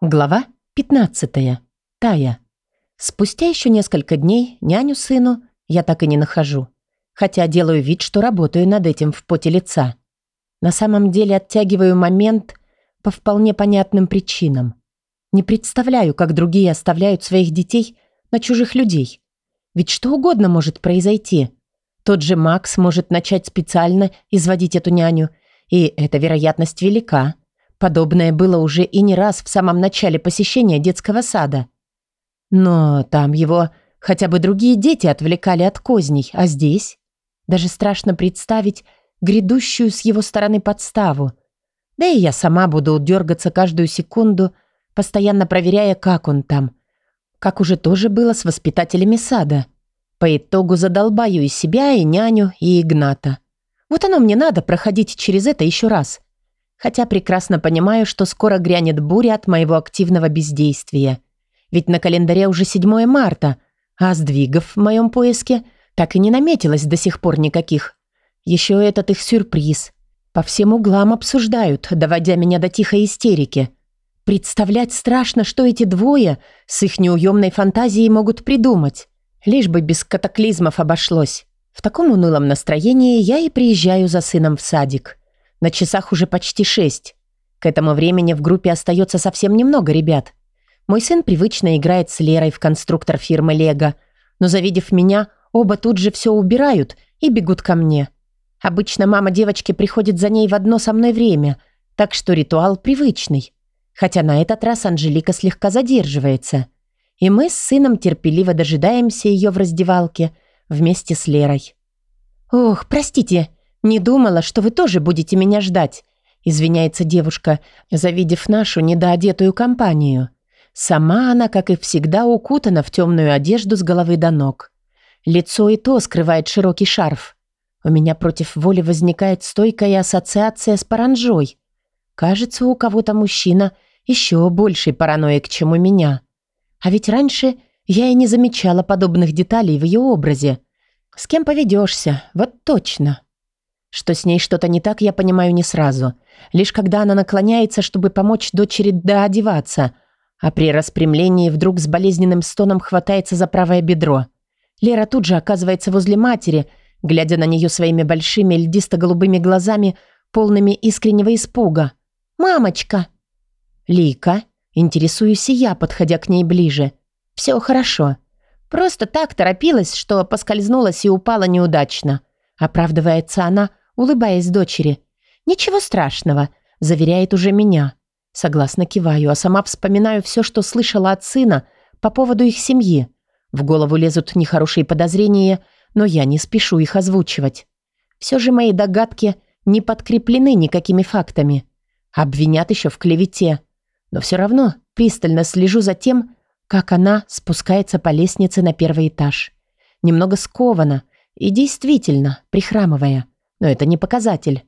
Глава 15. Тая. Спустя еще несколько дней няню сыну я так и не нахожу. Хотя делаю вид, что работаю над этим в поте лица. На самом деле оттягиваю момент по вполне понятным причинам. Не представляю, как другие оставляют своих детей на чужих людей. Ведь что угодно может произойти. Тот же Макс может начать специально изводить эту няню, и эта вероятность велика – Подобное было уже и не раз в самом начале посещения детского сада. Но там его хотя бы другие дети отвлекали от козней, а здесь даже страшно представить грядущую с его стороны подставу. Да и я сама буду дергаться каждую секунду, постоянно проверяя, как он там. Как уже тоже было с воспитателями сада. По итогу задолбаю и себя, и няню, и Игната. Вот оно мне надо проходить через это еще раз хотя прекрасно понимаю, что скоро грянет буря от моего активного бездействия. Ведь на календаре уже 7 марта, а сдвигов в моем поиске так и не наметилось до сих пор никаких. Еще этот их сюрприз. По всем углам обсуждают, доводя меня до тихой истерики. Представлять страшно, что эти двое с их неуемной фантазией могут придумать. Лишь бы без катаклизмов обошлось. В таком унылом настроении я и приезжаю за сыном в садик. На часах уже почти шесть. К этому времени в группе остается совсем немного ребят. Мой сын привычно играет с Лерой в конструктор фирмы «Лего», но, завидев меня, оба тут же все убирают и бегут ко мне. Обычно мама девочки приходит за ней в одно со мной время, так что ритуал привычный. Хотя на этот раз Анжелика слегка задерживается. И мы с сыном терпеливо дожидаемся ее в раздевалке вместе с Лерой. «Ох, простите, «Не думала, что вы тоже будете меня ждать», – извиняется девушка, завидев нашу недоодетую компанию. Сама она, как и всегда, укутана в темную одежду с головы до ног. Лицо и то скрывает широкий шарф. У меня против воли возникает стойкая ассоциация с паранжой. Кажется, у кого-то мужчина еще больший параноик, чем у меня. А ведь раньше я и не замечала подобных деталей в ее образе. С кем поведешься, вот точно. Что с ней что-то не так, я понимаю не сразу. Лишь когда она наклоняется, чтобы помочь дочери доодеваться, а при распрямлении вдруг с болезненным стоном хватается за правое бедро. Лера тут же оказывается возле матери, глядя на нее своими большими льдисто-голубыми глазами, полными искреннего испуга. «Мамочка!» «Лика?» Интересуюсь и я, подходя к ней ближе. «Все хорошо. Просто так торопилась, что поскользнулась и упала неудачно». Оправдывается она, улыбаясь дочери. «Ничего страшного», – заверяет уже меня. Согласно киваю, а сама вспоминаю все, что слышала от сына по поводу их семьи. В голову лезут нехорошие подозрения, но я не спешу их озвучивать. Все же мои догадки не подкреплены никакими фактами. Обвинят еще в клевете. Но все равно пристально слежу за тем, как она спускается по лестнице на первый этаж. Немного скована и действительно прихрамывая – но это не показатель.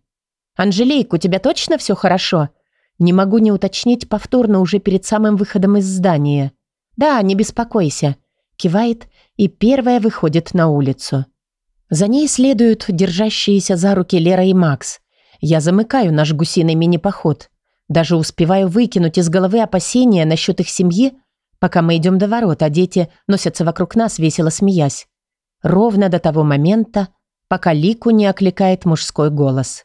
«Анжелейк, у тебя точно все хорошо?» Не могу не уточнить повторно уже перед самым выходом из здания. «Да, не беспокойся», — кивает и первая выходит на улицу. За ней следуют держащиеся за руки Лера и Макс. Я замыкаю наш гусиный мини-поход. Даже успеваю выкинуть из головы опасения насчет их семьи, пока мы идем до ворот, а дети носятся вокруг нас, весело смеясь. Ровно до того момента, пока Лику не окликает мужской голос.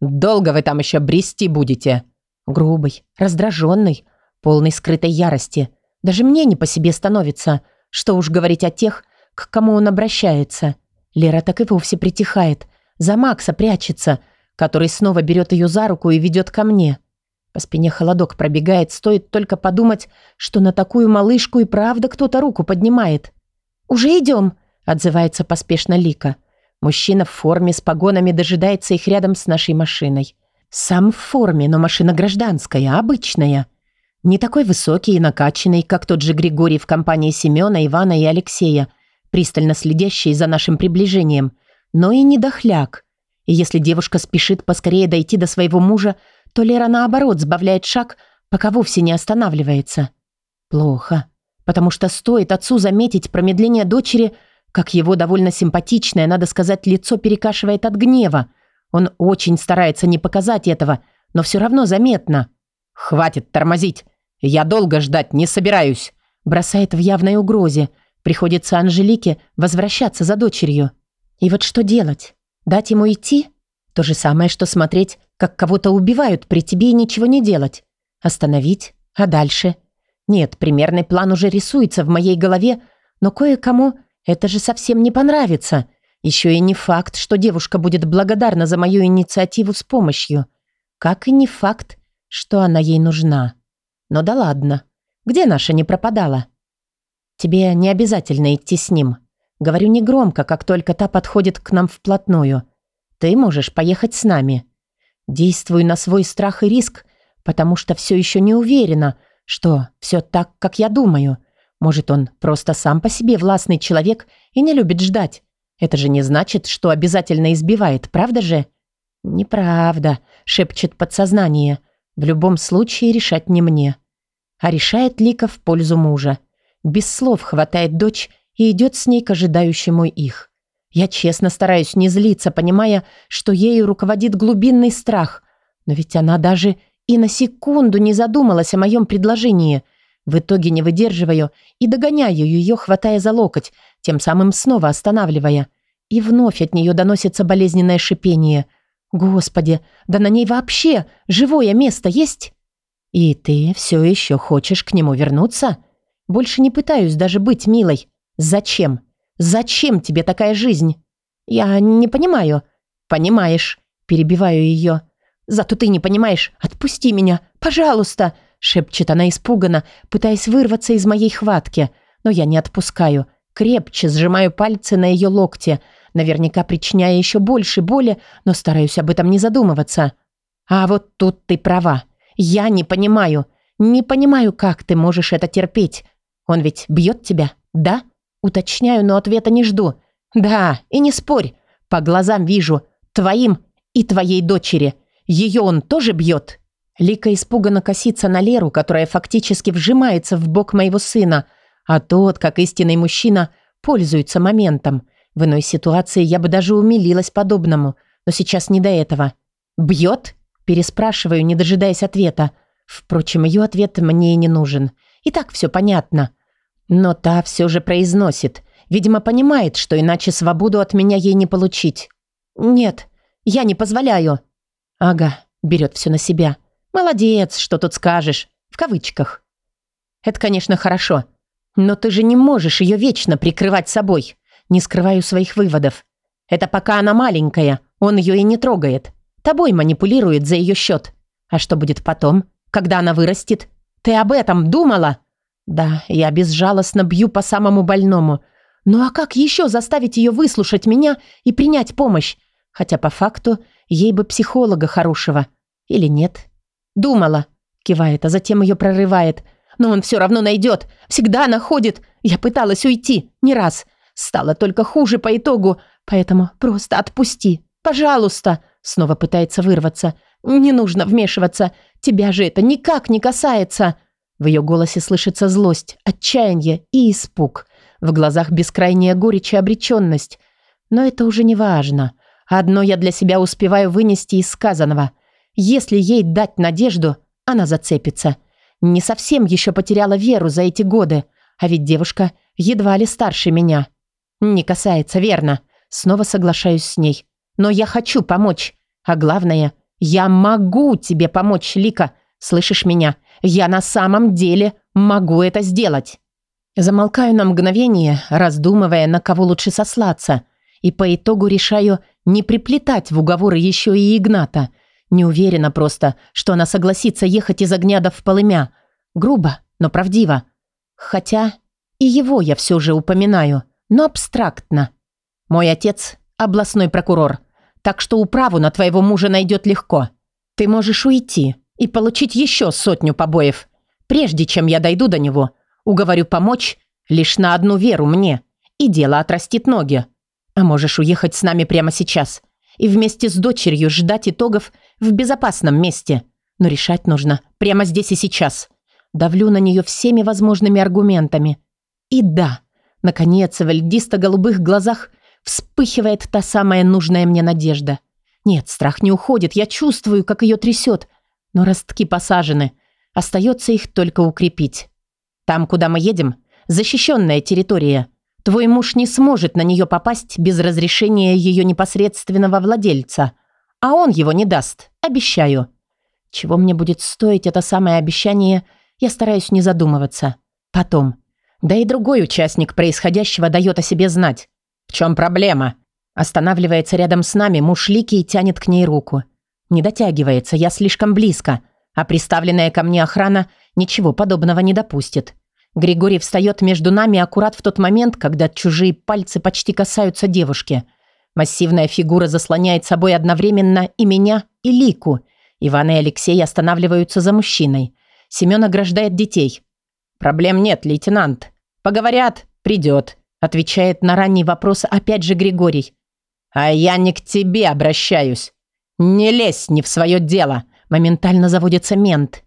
«Долго вы там еще брести будете?» Грубый, раздраженный, полный скрытой ярости. Даже мне не по себе становится. Что уж говорить о тех, к кому он обращается. Лера так и вовсе притихает. За Макса прячется, который снова берет ее за руку и ведет ко мне. По спине холодок пробегает, стоит только подумать, что на такую малышку и правда кто-то руку поднимает. «Уже идем», — отзывается поспешно Лика. Мужчина в форме с погонами дожидается их рядом с нашей машиной. Сам в форме, но машина гражданская, обычная. Не такой высокий и накачанный, как тот же Григорий в компании Семена, Ивана и Алексея, пристально следящий за нашим приближением, но и не дохляк. И если девушка спешит поскорее дойти до своего мужа, то Лера наоборот сбавляет шаг, пока вовсе не останавливается. Плохо, потому что стоит отцу заметить промедление дочери – как его довольно симпатичное, надо сказать, лицо перекашивает от гнева. Он очень старается не показать этого, но все равно заметно. «Хватит тормозить! Я долго ждать не собираюсь. Бросает в явной угрозе. Приходится Анжелике возвращаться за дочерью. И вот что делать? Дать ему идти? То же самое, что смотреть, как кого-то убивают при тебе и ничего не делать. Остановить? А дальше? Нет, примерный план уже рисуется в моей голове, но кое-кому это же совсем не понравится. Еще и не факт, что девушка будет благодарна за мою инициативу с помощью. Как и не факт, что она ей нужна. Но да ладно. Где наша не пропадала? Тебе не обязательно идти с ним. Говорю негромко, как только та подходит к нам вплотную. Ты можешь поехать с нами. Действуй на свой страх и риск, потому что все еще не уверена, что все так, как я думаю. Может, он просто сам по себе властный человек и не любит ждать. Это же не значит, что обязательно избивает, правда же? Неправда, шепчет подсознание. В любом случае решать не мне. А решает Лика в пользу мужа. Без слов хватает дочь и идет с ней к ожидающему их. Я честно стараюсь не злиться, понимая, что ею руководит глубинный страх. Но ведь она даже и на секунду не задумалась о моем предложении. В итоге не выдерживаю и догоняю ее, хватая за локоть, тем самым снова останавливая. И вновь от нее доносится болезненное шипение. «Господи, да на ней вообще живое место есть?» «И ты все еще хочешь к нему вернуться?» «Больше не пытаюсь даже быть милой. Зачем? Зачем тебе такая жизнь?» «Я не понимаю». «Понимаешь», – перебиваю ее. «Зато ты не понимаешь. Отпусти меня, пожалуйста!» – шепчет она испуганно, пытаясь вырваться из моей хватки. Но я не отпускаю. Крепче сжимаю пальцы на ее локте, наверняка причиняя еще больше боли, но стараюсь об этом не задумываться. А вот тут ты права. Я не понимаю. Не понимаю, как ты можешь это терпеть. Он ведь бьет тебя, да? Уточняю, но ответа не жду. Да, и не спорь. По глазам вижу. Твоим и твоей дочери. Ее он тоже бьет. Лика испуганно косится на Леру, которая фактически вжимается в бок моего сына – а тот, как истинный мужчина, пользуется моментом. В иной ситуации я бы даже умилилась подобному, но сейчас не до этого. «Бьет?» – переспрашиваю, не дожидаясь ответа. Впрочем, ее ответ мне и не нужен. И так все понятно. Но та все же произносит. Видимо, понимает, что иначе свободу от меня ей не получить. «Нет, я не позволяю». «Ага», берет все на себя. «Молодец, что тут скажешь?» В кавычках. «Это, конечно, хорошо. Но ты же не можешь ее вечно прикрывать собой. Не скрываю своих выводов. Это пока она маленькая, он ее и не трогает. Тобой манипулирует за ее счет. А что будет потом, когда она вырастет? Ты об этом думала? Да, я безжалостно бью по самому больному. Ну а как еще заставить ее выслушать меня и принять помощь? Хотя по факту ей бы психолога хорошего. Или нет? Думала, кивает, а затем ее прорывает – но он все равно найдет. Всегда находит. Я пыталась уйти. Не раз. Стало только хуже по итогу. Поэтому просто отпусти. Пожалуйста. Снова пытается вырваться. Не нужно вмешиваться. Тебя же это никак не касается. В ее голосе слышится злость, отчаяние и испуг. В глазах бескрайняя горечь и обреченность. Но это уже не важно. Одно я для себя успеваю вынести из сказанного. Если ей дать надежду, она зацепится. Не совсем еще потеряла веру за эти годы, а ведь девушка едва ли старше меня. Не касается, верно. Снова соглашаюсь с ней. Но я хочу помочь. А главное, я могу тебе помочь, Лика. Слышишь меня? Я на самом деле могу это сделать. Замолкаю на мгновение, раздумывая, на кого лучше сослаться. И по итогу решаю не приплетать в уговоры еще и Игната – не уверена просто, что она согласится ехать из огня в полымя. Грубо, но правдиво. Хотя и его я все же упоминаю, но абстрактно. Мой отец – областной прокурор, так что управу на твоего мужа найдет легко. Ты можешь уйти и получить еще сотню побоев, прежде чем я дойду до него. Уговорю помочь лишь на одну веру мне, и дело отрастит ноги. А можешь уехать с нами прямо сейчас и вместе с дочерью ждать итогов в безопасном месте. Но решать нужно прямо здесь и сейчас. Давлю на нее всеми возможными аргументами. И да, наконец, в льдисто-голубых глазах вспыхивает та самая нужная мне надежда. Нет, страх не уходит, я чувствую, как ее трясет. Но ростки посажены. Остается их только укрепить. Там, куда мы едем, защищенная территория. Твой муж не сможет на нее попасть без разрешения ее непосредственного владельца. А он его не даст, обещаю. Чего мне будет стоить это самое обещание, я стараюсь не задумываться. Потом. Да и другой участник происходящего дает о себе знать. В чем проблема? Останавливается рядом с нами муж Лики и тянет к ней руку. Не дотягивается, я слишком близко, а приставленная ко мне охрана ничего подобного не допустит. Григорий встает между нами аккурат в тот момент, когда чужие пальцы почти касаются девушки. Массивная фигура заслоняет собой одновременно и меня, и Лику. Иван и Алексей останавливаются за мужчиной. Семен ограждает детей. «Проблем нет, лейтенант. Поговорят, придет», отвечает на ранний вопрос опять же Григорий. «А я не к тебе обращаюсь. Не лезь не в свое дело», моментально заводится мент.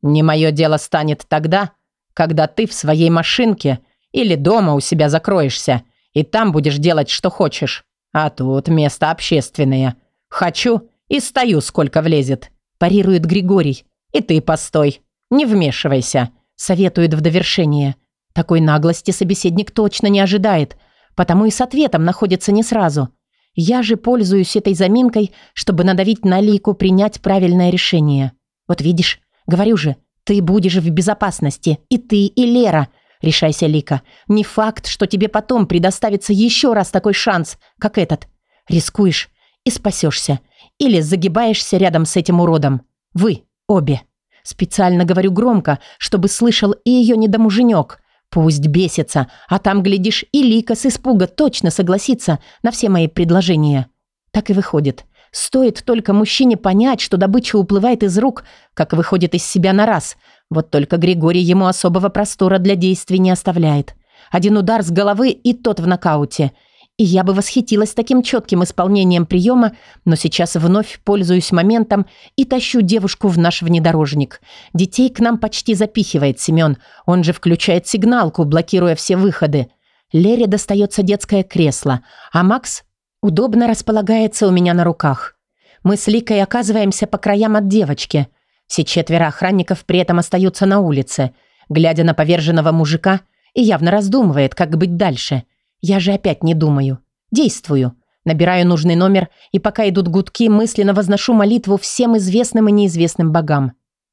«Не мое дело станет тогда, когда ты в своей машинке или дома у себя закроешься, и там будешь делать, что хочешь. А тут место общественное. Хочу и стою, сколько влезет», – парирует Григорий. «И ты постой. Не вмешивайся», – советует в довершение. Такой наглости собеседник точно не ожидает, потому и с ответом находится не сразу. Я же пользуюсь этой заминкой, чтобы надавить на Лику принять правильное решение. Вот видишь, говорю же, ты будешь в безопасности. И ты, и Лера. Решайся, Лика. Не факт, что тебе потом предоставится еще раз такой шанс, как этот. Рискуешь и спасешься. Или загибаешься рядом с этим уродом. Вы обе. Специально говорю громко, чтобы слышал и ее недомуженек. Пусть бесится, а там, глядишь, и Лика с испуга точно согласится на все мои предложения. Так и выходит. Стоит только мужчине понять, что добыча уплывает из рук, как выходит из себя на раз. Вот только Григорий ему особого простора для действий не оставляет. Один удар с головы и тот в нокауте. И я бы восхитилась таким четким исполнением приема, но сейчас вновь пользуюсь моментом и тащу девушку в наш внедорожник. Детей к нам почти запихивает Семен. Он же включает сигналку, блокируя все выходы. Лере достается детское кресло, а Макс Удобно располагается у меня на руках. Мы с Ликой оказываемся по краям от девочки. Все четверо охранников при этом остаются на улице, глядя на поверженного мужика и явно раздумывает, как быть дальше. Я же опять не думаю. Действую. Набираю нужный номер, и пока идут гудки, мысленно возношу молитву всем известным и неизвестным богам.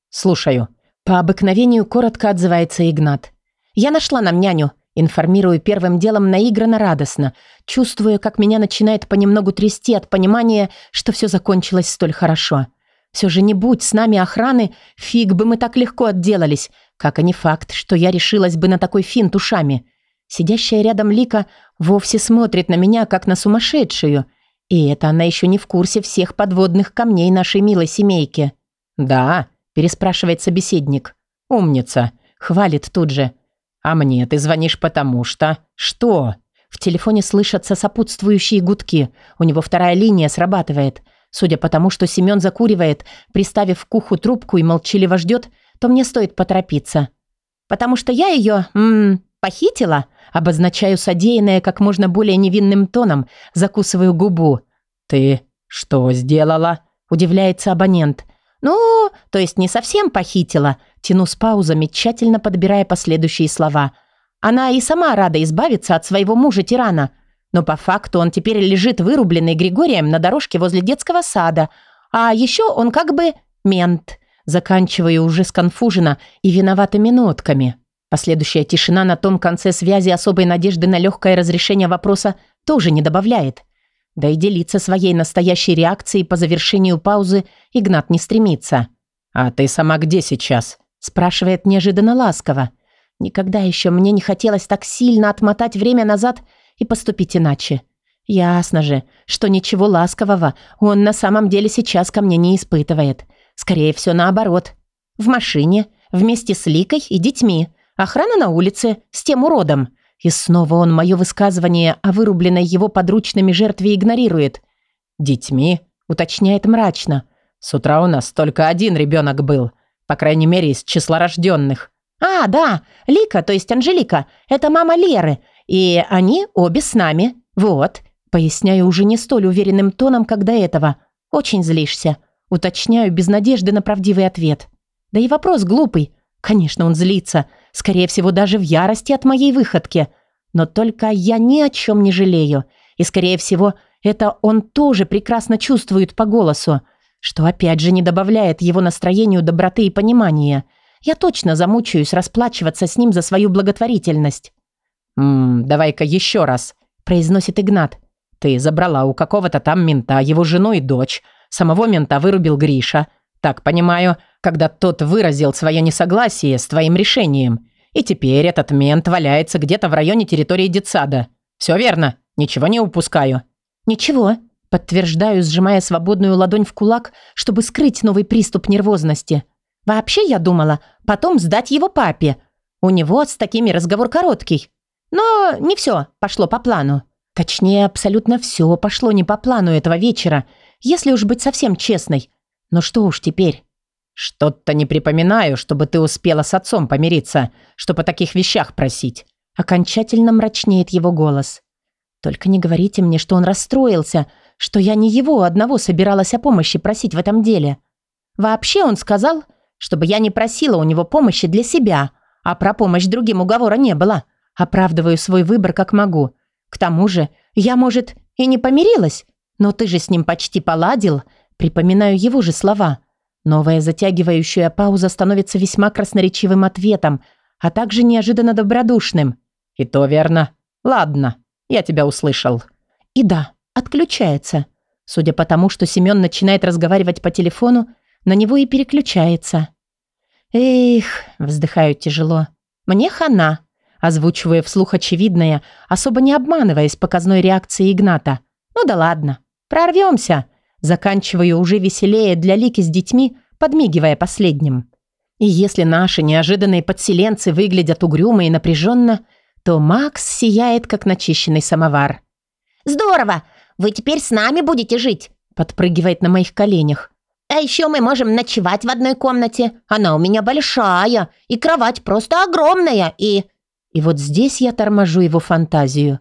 Слушаю. По обыкновению коротко отзывается Игнат. «Я нашла нам няню. Информирую первым делом наигранно радостно, чувствуя, как меня начинает понемногу трясти от понимания, что все закончилось столь хорошо. Все же не будь с нами охраны, фиг бы мы так легко отделались, как и не факт, что я решилась бы на такой финт ушами. Сидящая рядом Лика вовсе смотрит на меня, как на сумасшедшую. И это она еще не в курсе всех подводных камней нашей милой семейки. «Да», – переспрашивает собеседник. «Умница», – хвалит тут же – «А мне ты звонишь потому что...» «Что?» В телефоне слышатся сопутствующие гудки. У него вторая линия срабатывает. Судя по тому, что Семен закуривает, приставив к уху трубку и молчаливо ждет, то мне стоит поторопиться. «Потому что я ее... М похитила?» Обозначаю содеянное как можно более невинным тоном, закусываю губу. «Ты что сделала?» – удивляется абонент. «Ну, то есть не совсем похитила», тяну с паузами, тщательно подбирая последующие слова. Она и сама рада избавиться от своего мужа-тирана, но по факту он теперь лежит вырубленный Григорием на дорожке возле детского сада, а еще он как бы мент. Заканчиваю уже сконфуженно и виноватыми нотками. Последующая тишина на том конце связи особой надежды на легкое разрешение вопроса тоже не добавляет. Да и делиться своей настоящей реакцией по завершению паузы Игнат не стремится. «А ты сама где сейчас?» спрашивает неожиданно ласково. Никогда еще мне не хотелось так сильно отмотать время назад и поступить иначе. Ясно же, что ничего ласкового он на самом деле сейчас ко мне не испытывает. Скорее всего, наоборот. В машине, вместе с Ликой и детьми. Охрана на улице, с тем уродом. И снова он мое высказывание о вырубленной его подручными жертве игнорирует. «Детьми?» – уточняет мрачно. «С утра у нас только один ребенок был. По крайней мере, из числа рожденных». «А, да, Лика, то есть Анжелика, это мама Леры, и они обе с нами. Вот». Поясняю уже не столь уверенным тоном, как до этого. «Очень злишься». Уточняю без надежды на правдивый ответ. Да и вопрос глупый. Конечно, он злится. Скорее всего, даже в ярости от моей выходки. Но только я ни о чем не жалею. И, скорее всего, это он тоже прекрасно чувствует по голосу, что опять же не добавляет его настроению доброты и понимания. Я точно замучаюсь расплачиваться с ним за свою благотворительность. «Ммм, давай-ка еще раз», – произносит Игнат. «Ты забрала у какого-то там мента его жену и дочь. Самого мента вырубил Гриша. Так понимаю, когда тот выразил свое несогласие с твоим решением. И теперь этот мент валяется где-то в районе территории детсада. Все верно, ничего не упускаю». «Ничего», – подтверждаю, сжимая свободную ладонь в кулак, чтобы скрыть новый приступ нервозности. «Вообще, я думала, потом сдать его папе. У него с такими разговор короткий. Но не все пошло по плану. Точнее, абсолютно все пошло не по плану этого вечера, если уж быть совсем честной. Но что уж теперь?» «Что-то не припоминаю, чтобы ты успела с отцом помириться, чтобы о таких вещах просить». Окончательно мрачнеет его голос. Только не говорите мне, что он расстроился, что я не его одного собиралась о помощи просить в этом деле. Вообще он сказал, чтобы я не просила у него помощи для себя, а про помощь другим уговора не было. Оправдываю свой выбор как могу. К тому же, я, может, и не помирилась, но ты же с ним почти поладил. Припоминаю его же слова. Новая затягивающая пауза становится весьма красноречивым ответом, а также неожиданно добродушным. «И то верно. Ладно, я тебя услышал». И да, отключается. Судя по тому, что Семён начинает разговаривать по телефону, на него и переключается. «Эх», — вздыхаю тяжело, — «мне хана», озвучивая вслух очевидное, особо не обманываясь показной реакцией Игната. «Ну да ладно, прорвемся», заканчиваю уже веселее для Лики с детьми, подмигивая последним. И если наши неожиданные подселенцы выглядят угрюмо и напряженно, то Макс сияет, как начищенный самовар. «Здорово! Вы теперь с нами будете жить!» Подпрыгивает на моих коленях. «А еще мы можем ночевать в одной комнате. Она у меня большая, и кровать просто огромная, и...» И вот здесь я торможу его фантазию.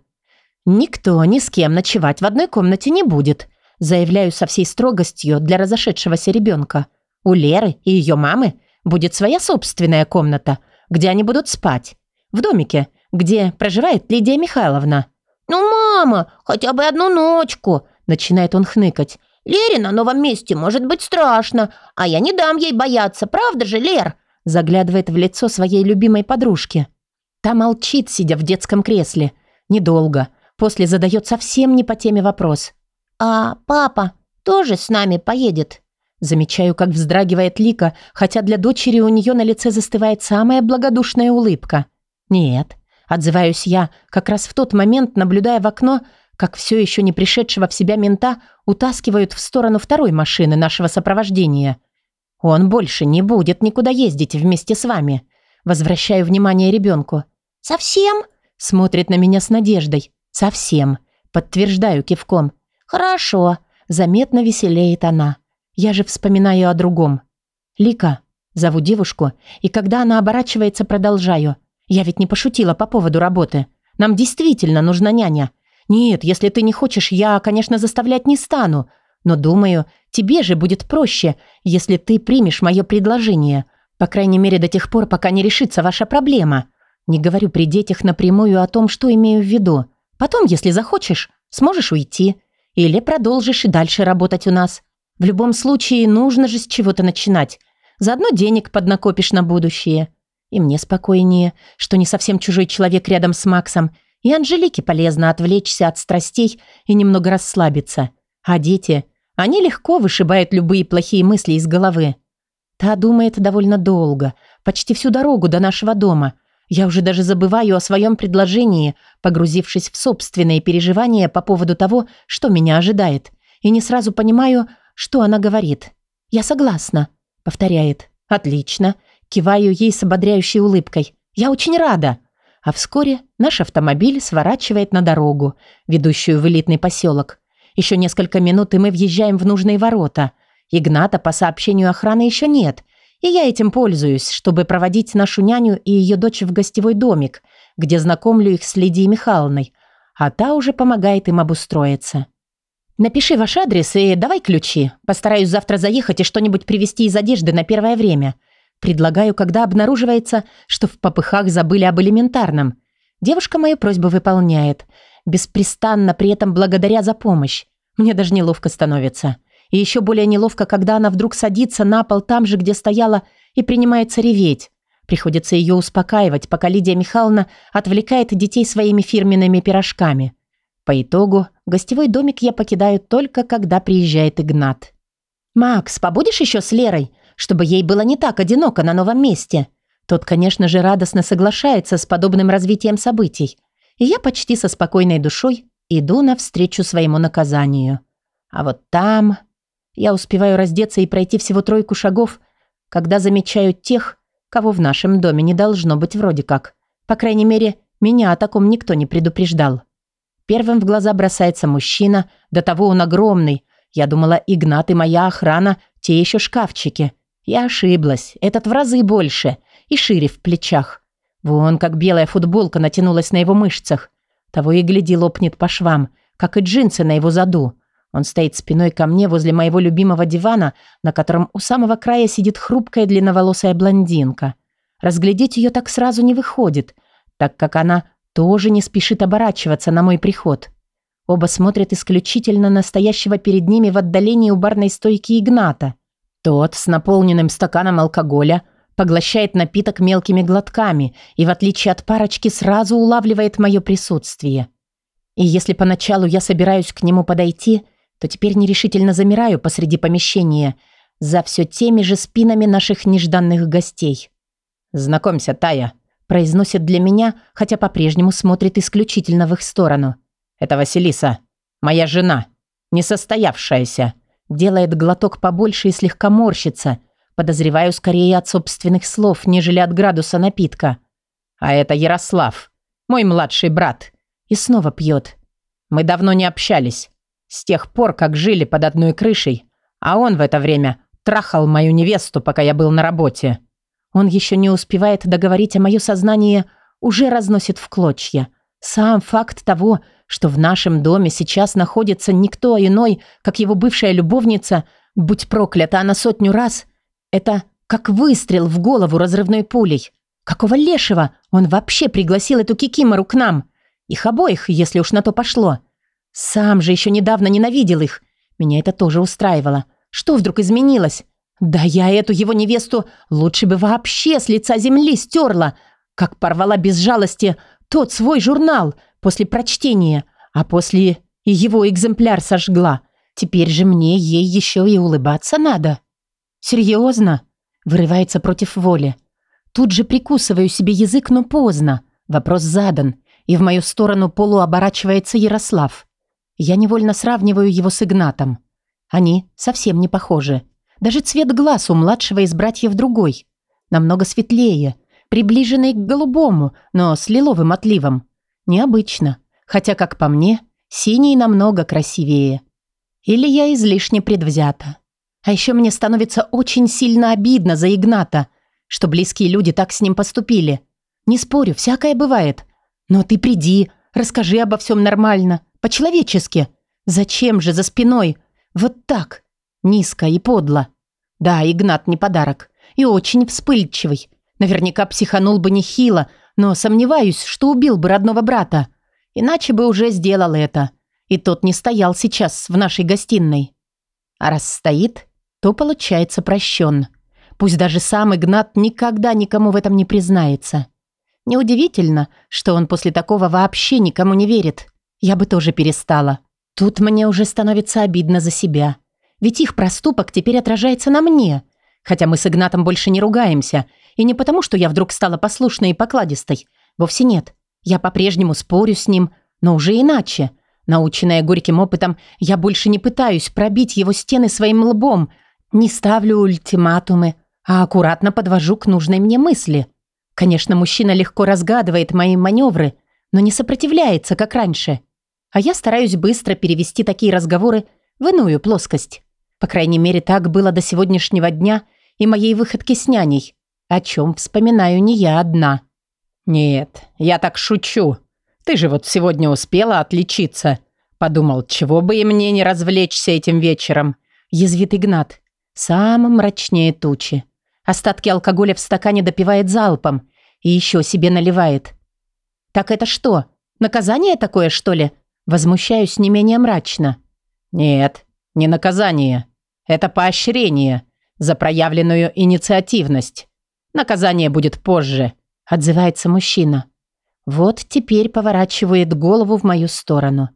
«Никто ни с кем ночевать в одной комнате не будет», заявляю со всей строгостью для разошедшегося ребенка. У Леры и ее мамы будет своя собственная комната, где они будут спать. В домике, где проживает Лидия Михайловна. «Ну, мама, хотя бы одну ночку!» Начинает он хныкать. «Лере на новом месте может быть страшно, а я не дам ей бояться, правда же, Лер?» Заглядывает в лицо своей любимой подружки. Та молчит, сидя в детском кресле. Недолго. После задает совсем не по теме вопрос. «А папа тоже с нами поедет?» Замечаю, как вздрагивает Лика, хотя для дочери у нее на лице застывает самая благодушная улыбка. «Нет, Отзываюсь я, как раз в тот момент, наблюдая в окно, как все еще не пришедшего в себя мента утаскивают в сторону второй машины нашего сопровождения. Он больше не будет никуда ездить вместе с вами. Возвращаю внимание ребенку. «Совсем?» Смотрит на меня с надеждой. «Совсем». Подтверждаю кивком. «Хорошо». Заметно веселеет она. Я же вспоминаю о другом. «Лика». Зову девушку, и когда она оборачивается, продолжаю. Я ведь не пошутила по поводу работы. Нам действительно нужна няня. Нет, если ты не хочешь, я, конечно, заставлять не стану. Но думаю, тебе же будет проще, если ты примешь мое предложение. По крайней мере, до тех пор, пока не решится ваша проблема. Не говорю при детях напрямую о том, что имею в виду. Потом, если захочешь, сможешь уйти. Или продолжишь и дальше работать у нас. В любом случае, нужно же с чего-то начинать. Заодно денег поднакопишь на будущее. И мне спокойнее, что не совсем чужой человек рядом с Максом, и Анжелике полезно отвлечься от страстей и немного расслабиться. А дети, они легко вышибают любые плохие мысли из головы. Та думает довольно долго, почти всю дорогу до нашего дома. Я уже даже забываю о своем предложении, погрузившись в собственные переживания по поводу того, что меня ожидает, и не сразу понимаю, что она говорит. «Я согласна», — повторяет. «Отлично. Киваю ей с ободряющей улыбкой. «Я очень рада!» А вскоре наш автомобиль сворачивает на дорогу, ведущую в элитный поселок. Еще несколько минут, и мы въезжаем в нужные ворота. Игната по сообщению охраны еще нет, и я этим пользуюсь, чтобы проводить нашу няню и ее дочь в гостевой домик, где знакомлю их с Лидией Михайловной, а та уже помогает им обустроиться. «Напиши ваш адрес и давай ключи. Постараюсь завтра заехать и что-нибудь привезти из одежды на первое время. предлагаю, когда обнаруживается, что в попыхах забыли об элементарном. Девушка мою просьбу выполняет, беспрестанно при этом благодаря за помощь. Мне даже неловко становится. И еще более неловко, когда она вдруг садится на пол там же, где стояла, и принимается реветь. Приходится ее успокаивать, пока Лидия Михайловна отвлекает детей своими фирменными пирожками. По итогу, гостевой домик я покидаю только, когда приезжает Игнат. «Макс, побудешь еще с Лерой, чтобы ей было не так одиноко на новом месте?» Тот, конечно же, радостно соглашается с подобным развитием событий. И я почти со спокойной душой иду навстречу своему наказанию. А вот там... Я успеваю раздеться и пройти всего тройку шагов, когда замечаю тех, кого в нашем доме не должно быть вроде как. По крайней мере, меня о таком никто не предупреждал. Первым в глаза бросается мужчина, до того он огромный. Я думала, Игнат и моя охрана – те еще шкафчики. Я ошиблась, этот в разы больше и шире в плечах. Вон как белая футболка натянулась на его мышцах. Того и гляди лопнет по швам, как и джинсы на его заду. Он стоит спиной ко мне возле моего любимого дивана, на котором у самого края сидит хрупкая длинноволосая блондинка. Разглядеть ее так сразу не выходит, так как она тоже не спешит оборачиваться на мой приход. Оба смотрят исключительно на стоящего перед ними в отдалении у барной стойки Игната. Тот с наполненным стаканом алкоголя поглощает напиток мелкими глотками и, в отличие от парочки, сразу улавливает мое присутствие. И если поначалу я собираюсь к нему подойти, то теперь нерешительно замираю посреди помещения за все теми же спинами наших нежданных гостей. «Знакомься, Тая», произносит для меня, хотя по-прежнему смотрит исключительно в их сторону. «Это Василиса, моя жена, несостоявшаяся». Делает глоток побольше и слегка морщится. Подозреваю скорее от собственных слов, нежели от градуса напитка. А это Ярослав, мой младший брат. И снова пьет. Мы давно не общались. С тех пор, как жили под одной крышей. А он в это время трахал мою невесту, пока я был на работе. Он еще не успевает договорить, а мое сознание уже разносит в клочья. Сам факт того, что в нашем доме сейчас находится никто иной, как его бывшая любовница, будь проклята она сотню раз, это как выстрел в голову разрывной пулей. Какого лешего он вообще пригласил эту кикимору к нам? Их обоих, если уж на то пошло. Сам же еще недавно ненавидел их. Меня это тоже устраивало. Что вдруг изменилось? Да я эту его невесту лучше бы вообще с лица земли стерла, как порвала без жалости тот свой журнал после прочтения, а после и его экземпляр сожгла. Теперь же мне ей еще и улыбаться надо. Серьезно? Вырывается против воли. Тут же прикусываю себе язык, но поздно. Вопрос задан, и в мою сторону полуоборачивается Ярослав. Я невольно сравниваю его с Игнатом. Они совсем не похожи. Даже цвет глаз у младшего из братьев другой. Намного светлее, приближенный к голубому, но с лиловым отливом. Необычно. Хотя, как по мне, синий намного красивее. Или я излишне предвзята. А еще мне становится очень сильно обидно за Игната, что близкие люди так с ним поступили. Не спорю, всякое бывает. Но ты приди, расскажи обо всем нормально, по-человечески. Зачем же за спиной? Вот так, низко и подло. Да, Игнат не подарок. И очень вспыльчивый. Наверняка психанул бы нехило, но сомневаюсь, что убил бы родного брата. Иначе бы уже сделал это. И тот не стоял сейчас в нашей гостиной. А раз стоит, то получается прощен. Пусть даже сам Игнат никогда никому в этом не признается. Неудивительно, что он после такого вообще никому не верит. Я бы тоже перестала. Тут мне уже становится обидно за себя. Ведь их проступок теперь отражается на мне. Хотя мы с Игнатом больше не ругаемся. И не потому, что я вдруг стала послушной и покладистой. Вовсе нет. Я по-прежнему спорю с ним, но уже иначе. Наученная горьким опытом, я больше не пытаюсь пробить его стены своим лбом, не ставлю ультиматумы, а аккуратно подвожу к нужной мне мысли. Конечно, мужчина легко разгадывает мои маневры, но не сопротивляется, как раньше. А я стараюсь быстро перевести такие разговоры в иную плоскость. По крайней мере, так было до сегодняшнего дня и моей выходки с няней, о чем вспоминаю не я одна. «Нет, я так шучу. Ты же вот сегодня успела отличиться. Подумал, чего бы и мне не развлечься этим вечером», – язвит Игнат. Сам мрачнее тучи. Остатки алкоголя в стакане допивает залпом и еще себе наливает. «Так это что, наказание такое, что ли?» Возмущаюсь не менее мрачно. «Нет, не наказание. Это поощрение за проявленную инициативность. Наказание будет позже», – отзывается мужчина. Вот теперь поворачивает голову в мою сторону.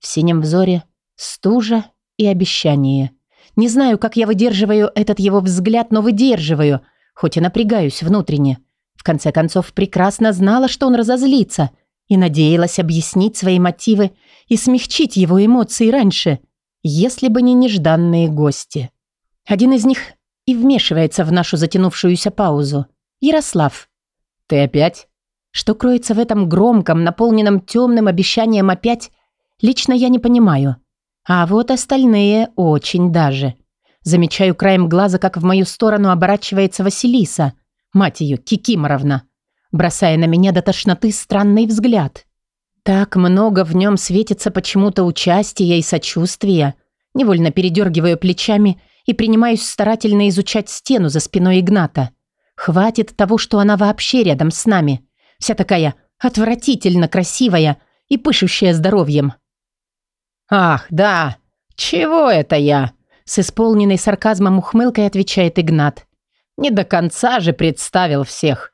В синем взоре стужа и обещание. Не знаю, как я выдерживаю этот его взгляд, но выдерживаю, хоть и напрягаюсь внутренне. В конце концов, прекрасно знала, что он разозлится, и надеялась объяснить свои мотивы и смягчить его эмоции раньше, если бы не нежданные гости. Один из них и вмешивается в нашу затянувшуюся паузу. Ярослав. «Ты опять?» Что кроется в этом громком, наполненном темным обещанием опять, лично я не понимаю. А вот остальные очень даже. Замечаю краем глаза, как в мою сторону оборачивается Василиса, мать ее, Кикиморовна, бросая на меня до тошноты странный взгляд. Так много в нем светится почему-то участия и сочувствия. Невольно передергиваю плечами и принимаюсь старательно изучать стену за спиной Игната. Хватит того, что она вообще рядом с нами. Вся такая отвратительно красивая и пышущая здоровьем. «Ах, да! Чего это я?» С исполненной сарказмом ухмылкой отвечает Игнат. «Не до конца же представил всех.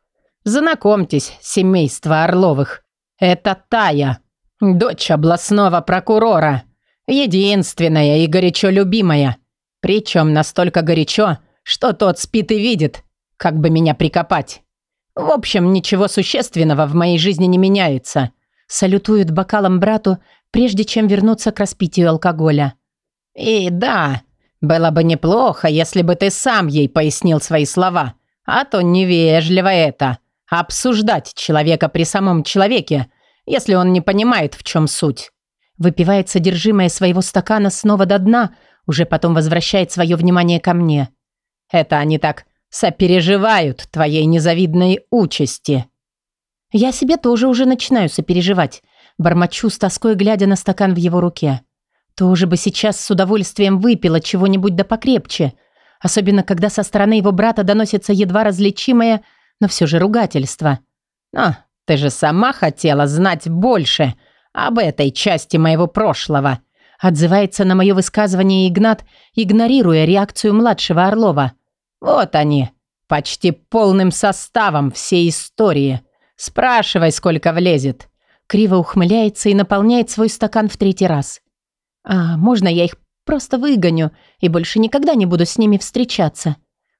Знакомьтесь, семейство Орловых. Это Тая, дочь областного прокурора. Единственная и горячо любимая. Причем настолько горячо, что тот спит и видит, как бы меня прикопать. В общем, ничего существенного в моей жизни не меняется. Салютует бокалом брату, прежде чем вернуться к распитию алкоголя. И да, было бы неплохо, если бы ты сам ей пояснил свои слова. А то невежливо это. Обсуждать человека при самом человеке, если он не понимает, в чем суть. Выпивает содержимое своего стакана снова до дна, уже потом возвращает свое внимание ко мне. Это они так сопереживают твоей незавидной участи. Я себе тоже уже начинаю сопереживать. Бормочу с тоской, глядя на стакан в его руке. Тоже бы сейчас с удовольствием выпила чего-нибудь да покрепче. Особенно, когда со стороны его брата доносится едва различимое, но все же ругательство. «Но ты же сама хотела знать больше об этой части моего прошлого», отзывается на мое высказывание Игнат, игнорируя реакцию младшего Орлова. Вот они, почти полным составом всей истории. Спрашивай, сколько влезет. Криво ухмыляется и наполняет свой стакан в третий раз. А можно я их просто выгоню и больше никогда не буду с ними встречаться?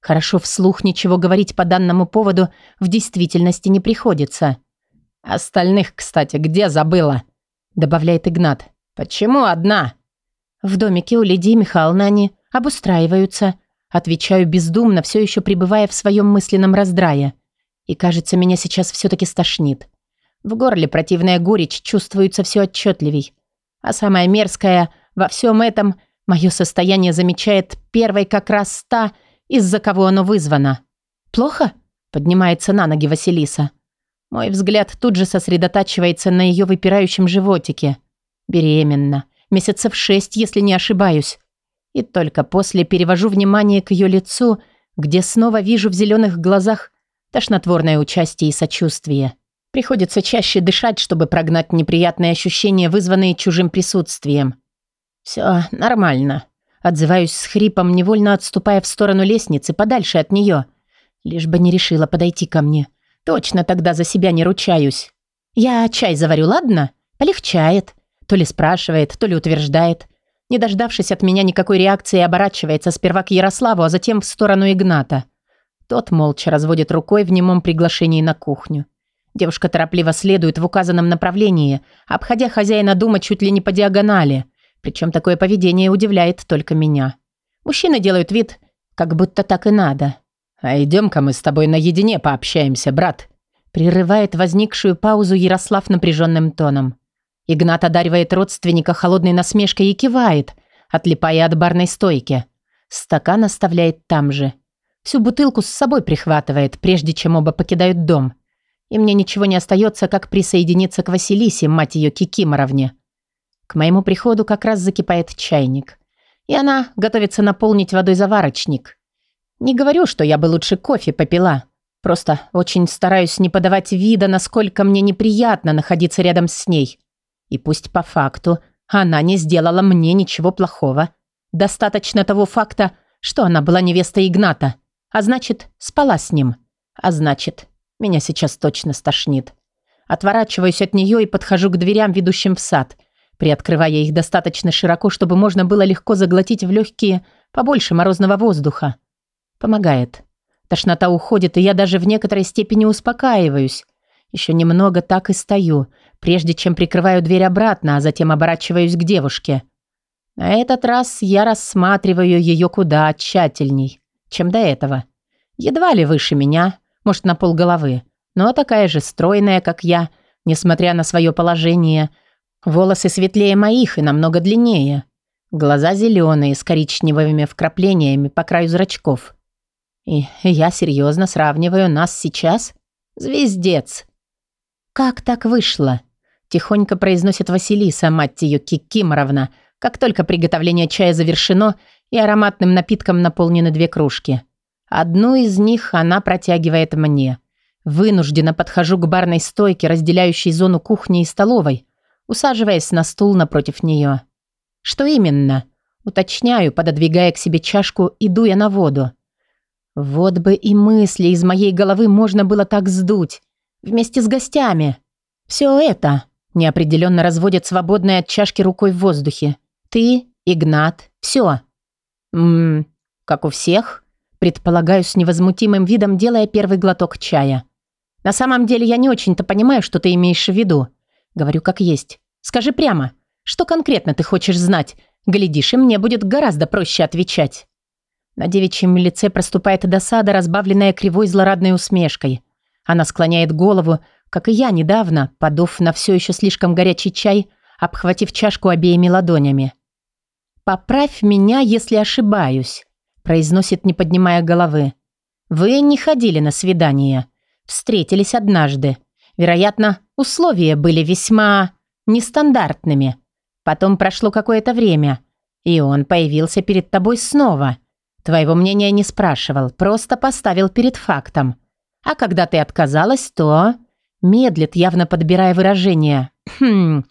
Хорошо вслух ничего говорить по данному поводу в действительности не приходится. Остальных, кстати, где забыла? Добавляет Игнат. Почему одна? В домике у Лидии Михайловны они обустраиваются. Отвечаю бездумно, все еще пребывая в своем мысленном раздрае. И кажется, меня сейчас все-таки стошнит. В горле противная горечь чувствуется все отчетливей. А самое мерзкое во всем этом мое состояние замечает первой как раз та, из-за кого оно вызвано. «Плохо?» – поднимается на ноги Василиса. Мой взгляд тут же сосредотачивается на ее выпирающем животике. Беременна. Месяцев шесть, если не ошибаюсь. И только после перевожу внимание к ее лицу, где снова вижу в зеленых глазах тошнотворное участие и сочувствие. Приходится чаще дышать, чтобы прогнать неприятные ощущения, вызванные чужим присутствием. «Все нормально», — отзываюсь с хрипом, невольно отступая в сторону лестницы, подальше от нее. Лишь бы не решила подойти ко мне. Точно тогда за себя не ручаюсь. «Я чай заварю, ладно?» Полегчает. То ли спрашивает, то ли утверждает. Не дождавшись от меня никакой реакции, оборачивается сперва к Ярославу, а затем в сторону Игната. Тот молча разводит рукой в немом приглашении на кухню. Девушка торопливо следует в указанном направлении, обходя хозяина дома чуть ли не по диагонали. Причем такое поведение удивляет только меня. Мужчины делают вид, как будто так и надо. «А идем-ка мы с тобой наедине пообщаемся, брат», прерывает возникшую паузу Ярослав напряженным тоном. Игнат одаривает родственника холодной насмешкой и кивает, отлипая от барной стойки. Стакан оставляет там же. Всю бутылку с собой прихватывает, прежде чем оба покидают дом. И мне ничего не остается, как присоединиться к Василисе, мать ее Кикиморовне. К моему приходу как раз закипает чайник. И она готовится наполнить водой заварочник. Не говорю, что я бы лучше кофе попила. Просто очень стараюсь не подавать вида, насколько мне неприятно находиться рядом с ней. И пусть по факту она не сделала мне ничего плохого. Достаточно того факта, что она была невестой Игната, а значит, спала с ним. А значит, меня сейчас точно стошнит. Отворачиваюсь от нее и подхожу к дверям, ведущим в сад, приоткрывая их достаточно широко, чтобы можно было легко заглотить в легкие побольше морозного воздуха. Помогает. Тошнота уходит, и я даже в некоторой степени успокаиваюсь. Еще немного так и стою, прежде чем прикрываю дверь обратно, а затем оборачиваюсь к девушке. На этот раз я рассматриваю ее куда тщательней, чем до этого. Едва ли выше меня, может, на полголовы, но такая же стройная, как я, несмотря на свое положение. Волосы светлее моих и намного длиннее. Глаза зеленые, с коричневыми вкраплениями по краю зрачков. И я серьезно сравниваю нас сейчас? Звездец. Как так вышло? Тихонько произносит Василиса, мать ее Кикиморовна, как только приготовление чая завершено и ароматным напитком наполнены две кружки. Одну из них она протягивает мне. Вынужденно подхожу к барной стойке, разделяющей зону кухни и столовой, усаживаясь на стул напротив нее. Что именно? Уточняю, пододвигая к себе чашку и дуя на воду. Вот бы и мысли из моей головы можно было так сдуть. Вместе с гостями. Все это неопределенно разводит свободной от чашки рукой в воздухе. Ты, Игнат, все. Ммм, как у всех? Предполагаю с невозмутимым видом, делая первый глоток чая. На самом деле я не очень-то понимаю, что ты имеешь в виду. Говорю как есть. Скажи прямо, что конкретно ты хочешь знать? Глядишь, и мне будет гораздо проще отвечать. На девичьем лице проступает досада, разбавленная кривой злорадной усмешкой. Она склоняет голову, как и я недавно, подув на все еще слишком горячий чай, обхватив чашку обеими ладонями. «Поправь меня, если ошибаюсь», – произносит, не поднимая головы. «Вы не ходили на свидание. Встретились однажды. Вероятно, условия были весьма нестандартными. Потом прошло какое-то время, и он появился перед тобой снова». Твоего мнения не спрашивал, просто поставил перед фактом. А когда ты отказалась, то... Медлит, явно подбирая выражение. Хм...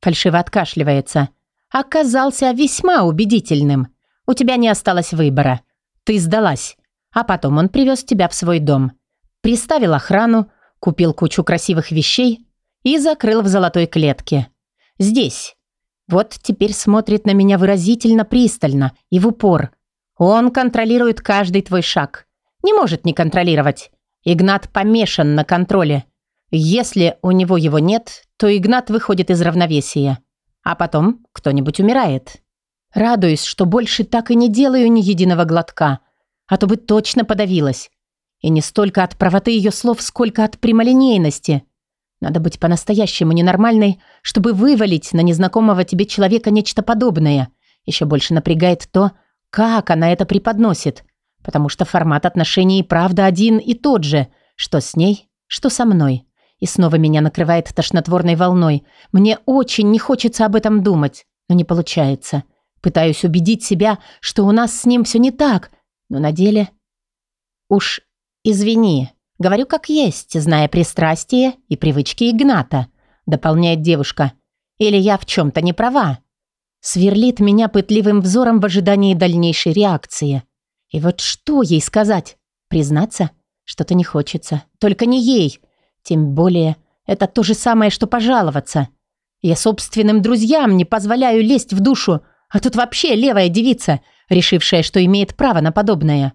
Фальшиво откашливается. Оказался весьма убедительным. У тебя не осталось выбора. Ты сдалась. А потом он привез тебя в свой дом. Приставил охрану, купил кучу красивых вещей и закрыл в золотой клетке. Здесь. Вот теперь смотрит на меня выразительно пристально и в упор. Он контролирует каждый твой шаг. Не может не контролировать. Игнат помешан на контроле. Если у него его нет, то Игнат выходит из равновесия. А потом кто-нибудь умирает. Радуюсь, что больше так и не делаю ни единого глотка. А то бы точно подавилась. И не столько от правоты ее слов, сколько от прямолинейности. Надо быть по-настоящему ненормальной, чтобы вывалить на незнакомого тебе человека нечто подобное. Еще больше напрягает то, как она это преподносит? Потому что формат отношений и правда один и тот же, что с ней, что со мной. И снова меня накрывает тошнотворной волной. Мне очень не хочется об этом думать, но не получается. Пытаюсь убедить себя, что у нас с ним все не так, но на деле... Уж извини, говорю как есть, зная пристрастие и привычки Игната, дополняет девушка. Или я в чем-то не права? Сверлит меня пытливым взором в ожидании дальнейшей реакции. И вот что ей сказать? Признаться? Что-то не хочется. Только не ей. Тем более, это то же самое, что пожаловаться. Я собственным друзьям не позволяю лезть в душу, а тут вообще левая девица, решившая, что имеет право на подобное.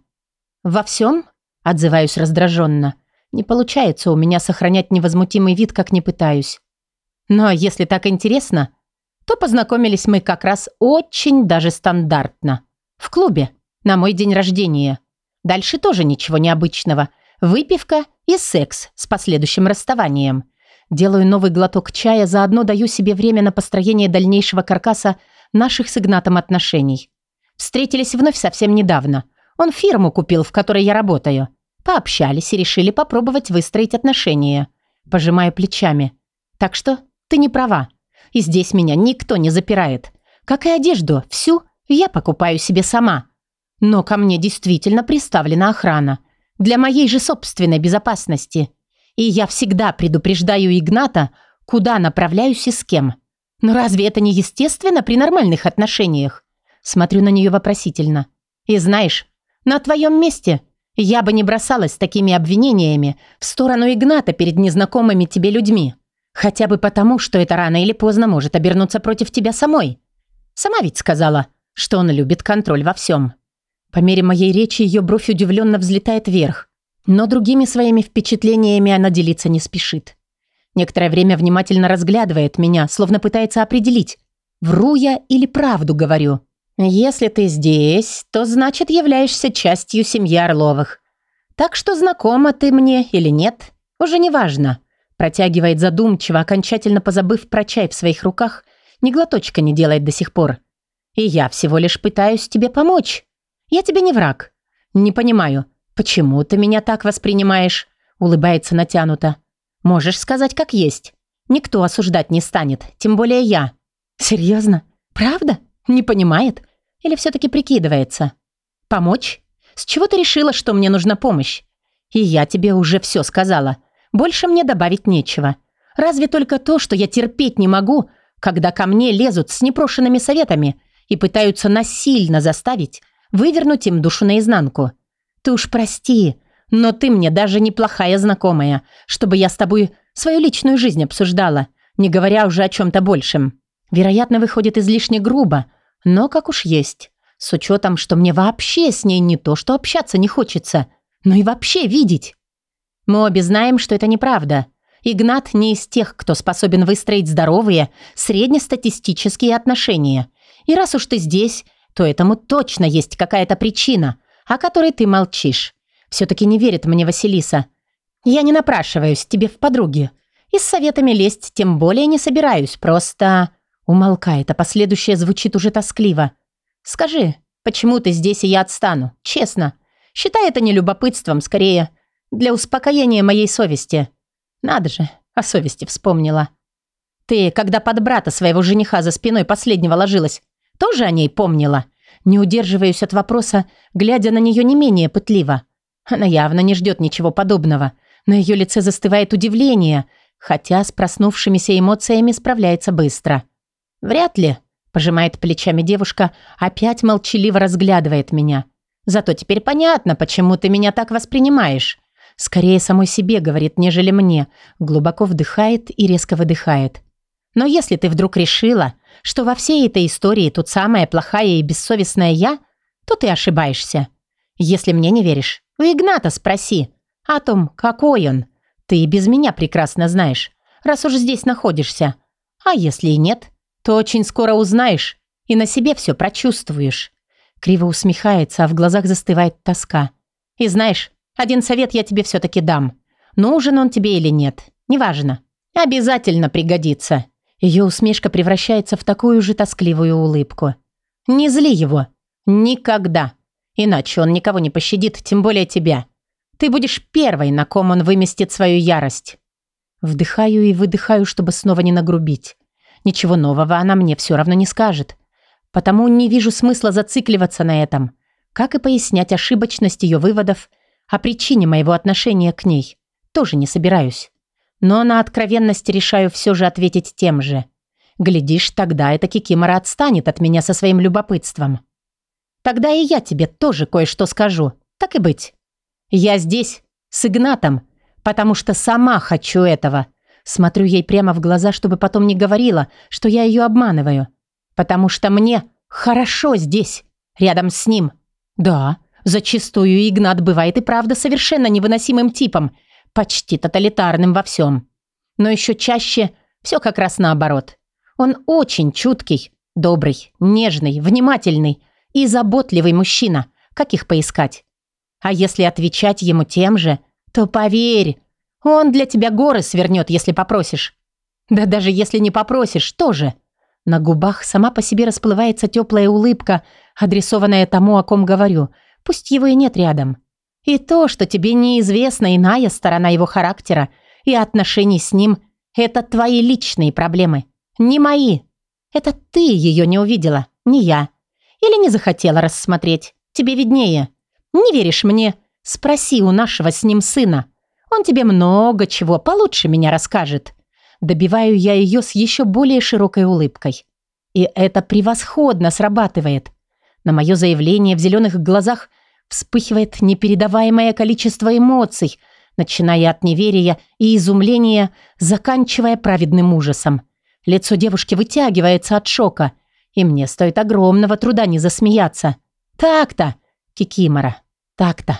«Во всем?» – отзываюсь раздраженно. «Не получается у меня сохранять невозмутимый вид, как не пытаюсь. Но если так интересно, то познакомились мы как раз очень даже стандартно. В клубе, на мой день рождения. Дальше тоже ничего необычного. Выпивка и секс с последующим расставанием. Делаю новый глоток чая, заодно даю себе время на построение дальнейшего каркаса наших с Игнатом отношений. Встретились вновь совсем недавно. Он фирму купил, в которой я работаю. Пообщались и решили попробовать выстроить отношения. Пожимаю плечами. Так что ты не права. И здесь меня никто не запирает. Как и одежду, всю я покупаю себе сама. Но ко мне действительно приставлена охрана. Для моей же собственной безопасности. И я всегда предупреждаю Игната, куда направляюсь и с кем. Но разве это не естественно при нормальных отношениях? Смотрю на нее вопросительно. И знаешь, на твоем месте я бы не бросалась такими обвинениями в сторону Игната перед незнакомыми тебе людьми. Хотя бы потому, что это рано или поздно может обернуться против тебя самой. Сама ведь сказала, что он любит контроль во всем. По мере моей речи ее бровь удивленно взлетает вверх, но другими своими впечатлениями она делиться не спешит. Некоторое время внимательно разглядывает меня, словно пытается определить, вру я или правду говорю. «Если ты здесь, то значит являешься частью семьи Орловых. Так что знакома ты мне или нет, уже не важно». Протягивает задумчиво, окончательно позабыв про чай в своих руках, ни глоточка не делает до сих пор. И я всего лишь пытаюсь тебе помочь. Я тебе не враг. Не понимаю, почему ты меня так воспринимаешь? Улыбается натянуто. Можешь сказать как есть. Никто осуждать не станет, тем более я. Серьезно? Правда? Не понимает? Или все-таки прикидывается? Помочь? С чего ты решила, что мне нужна помощь? И я тебе уже все сказала. Больше мне добавить нечего. Разве только то, что я терпеть не могу, когда ко мне лезут с непрошенными советами и пытаются насильно заставить вывернуть им душу наизнанку. Ты уж прости, но ты мне даже неплохая знакомая, чтобы я с тобой свою личную жизнь обсуждала, не говоря уже о чем-то большем. Вероятно, выходит излишне грубо, но как уж есть. С учетом, что мне вообще с ней не то, что общаться не хочется, но и вообще видеть. Мы обе знаем, что это неправда. Игнат не из тех, кто способен выстроить здоровые, среднестатистические отношения. И раз уж ты здесь, то этому точно есть какая-то причина, о которой ты молчишь. Все-таки не верит мне Василиса. Я не напрашиваюсь тебе в подруги. И с советами лезть тем более не собираюсь, просто... Умолкает, а последующее звучит уже тоскливо. Скажи, почему ты здесь, и я отстану? Честно. Считай это не любопытством, скорее для успокоения моей совести. Надо же, о совести вспомнила. Ты, когда под брата своего жениха за спиной последнего ложилась, тоже о ней помнила? Не удерживаюсь от вопроса, глядя на нее не менее пытливо. Она явно не ждет ничего подобного. На ее лице застывает удивление, хотя с проснувшимися эмоциями справляется быстро. «Вряд ли», – пожимает плечами девушка, опять молчаливо разглядывает меня. «Зато теперь понятно, почему ты меня так воспринимаешь. Скорее самой себе говорит, нежели мне. Глубоко вдыхает и резко выдыхает. Но если ты вдруг решила, что во всей этой истории тут самая плохая и бессовестная я, то ты ошибаешься. Если мне не веришь, у Игната спроси о том, какой он. Ты и без меня прекрасно знаешь, раз уж здесь находишься. А если и нет, то очень скоро узнаешь и на себе все прочувствуешь. Криво усмехается, а в глазах застывает тоска. И знаешь, один совет я тебе все-таки дам. Нужен он тебе или нет, неважно. Обязательно пригодится». Ее усмешка превращается в такую же тоскливую улыбку. «Не зли его. Никогда. Иначе он никого не пощадит, тем более тебя. Ты будешь первой, на ком он выместит свою ярость». Вдыхаю и выдыхаю, чтобы снова не нагрубить. Ничего нового она мне все равно не скажет. Потому не вижу смысла зацикливаться на этом. Как и пояснять ошибочность ее выводов – о причине моего отношения к ней тоже не собираюсь. Но на откровенность решаю все же ответить тем же. Глядишь, тогда эта Кикимора отстанет от меня со своим любопытством. Тогда и я тебе тоже кое-что скажу. Так и быть. Я здесь с Игнатом, потому что сама хочу этого. Смотрю ей прямо в глаза, чтобы потом не говорила, что я ее обманываю. Потому что мне хорошо здесь, рядом с ним. Да, Зачастую Игнат бывает и правда совершенно невыносимым типом, почти тоталитарным во всем. Но еще чаще все как раз наоборот. Он очень чуткий, добрый, нежный, внимательный и заботливый мужчина. Как их поискать? А если отвечать ему тем же, то поверь, он для тебя горы свернет, если попросишь. Да даже если не попросишь, тоже. На губах сама по себе расплывается теплая улыбка, адресованная тому, о ком говорю – Пусть его и нет рядом. И то, что тебе неизвестна иная сторона его характера и отношений с ним, это твои личные проблемы, не мои. Это ты ее не увидела, не я. Или не захотела рассмотреть. Тебе виднее. Не веришь мне? Спроси у нашего с ним сына. Он тебе много чего получше меня расскажет. Добиваю я ее с еще более широкой улыбкой. И это превосходно срабатывает. На мое заявление в зеленых глазах вспыхивает непередаваемое количество эмоций, начиная от неверия и изумления, заканчивая праведным ужасом. Лицо девушки вытягивается от шока, и мне стоит огромного труда не засмеяться. Так-то, Кикимора, так-то.